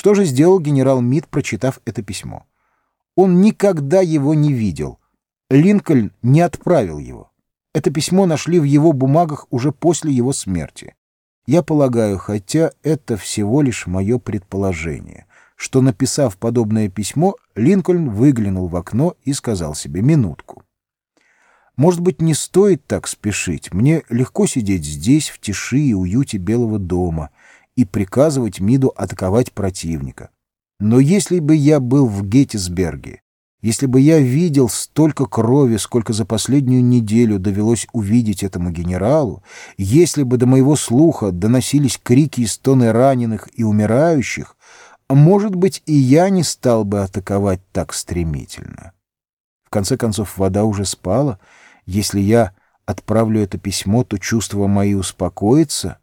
Что же сделал генерал Мид, прочитав это письмо? Он никогда его не видел. Линкольн не отправил его. Это письмо нашли в его бумагах уже после его смерти. Я полагаю, хотя это всего лишь мое предположение, что, написав подобное письмо, Линкольн выглянул в окно и сказал себе «минутку». Может быть, не стоит так спешить. Мне легко сидеть здесь, в тиши и уюте Белого дома, и приказывать МИДу атаковать противника. Но если бы я был в Геттисберге, если бы я видел столько крови, сколько за последнюю неделю довелось увидеть этому генералу, если бы до моего слуха доносились крики и стоны раненых и умирающих, может быть, и я не стал бы атаковать так стремительно. В конце концов, вода уже спала, если я отправлю это письмо, то чувства мои успокоятся,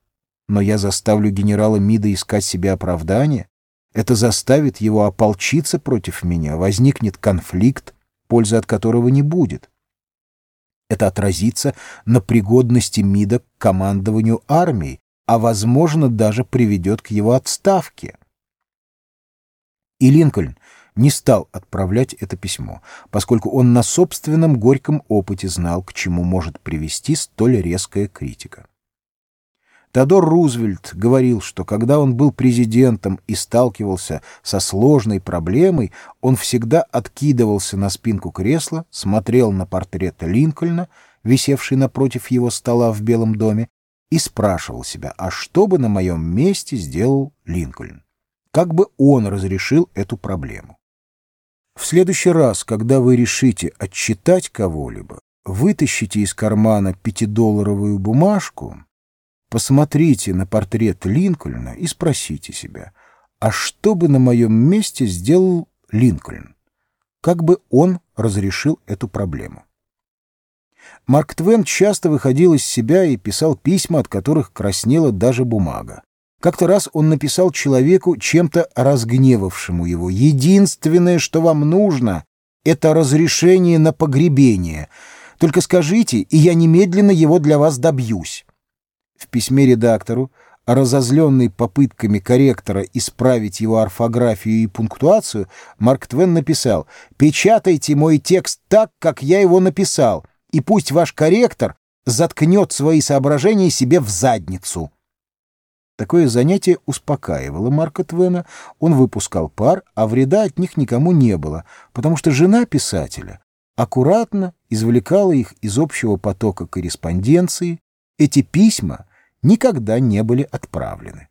но я заставлю генерала Мида искать себе оправдание. Это заставит его ополчиться против меня, возникнет конфликт, пользы от которого не будет. Это отразится на пригодности МИДа к командованию армией, а, возможно, даже приведет к его отставке. И Линкольн не стал отправлять это письмо, поскольку он на собственном горьком опыте знал, к чему может привести столь резкая критика. Теодор Рузвельт говорил, что когда он был президентом и сталкивался со сложной проблемой, он всегда откидывался на спинку кресла, смотрел на портрет Линкольна, висевший напротив его стола в Белом доме, и спрашивал себя, а что бы на моем месте сделал Линкольн? Как бы он разрешил эту проблему? В следующий раз, когда вы решите отчитать кого-либо, вытащите из кармана пятидолларовую бумажку, посмотрите на портрет Линкольна и спросите себя, а что бы на моем месте сделал Линкольн? Как бы он разрешил эту проблему? Марк Твен часто выходил из себя и писал письма, от которых краснела даже бумага. Как-то раз он написал человеку, чем-то разгневавшему его, «Единственное, что вам нужно, это разрешение на погребение. Только скажите, и я немедленно его для вас добьюсь». В письме редактору, разозленный попытками корректора исправить его орфографию и пунктуацию, Марк Твен написал «Печатайте мой текст так, как я его написал, и пусть ваш корректор заткнет свои соображения себе в задницу». Такое занятие успокаивало Марка Твена, он выпускал пар, а вреда от них никому не было, потому что жена писателя аккуратно извлекала их из общего потока корреспонденции, эти письма никогда не были отправлены.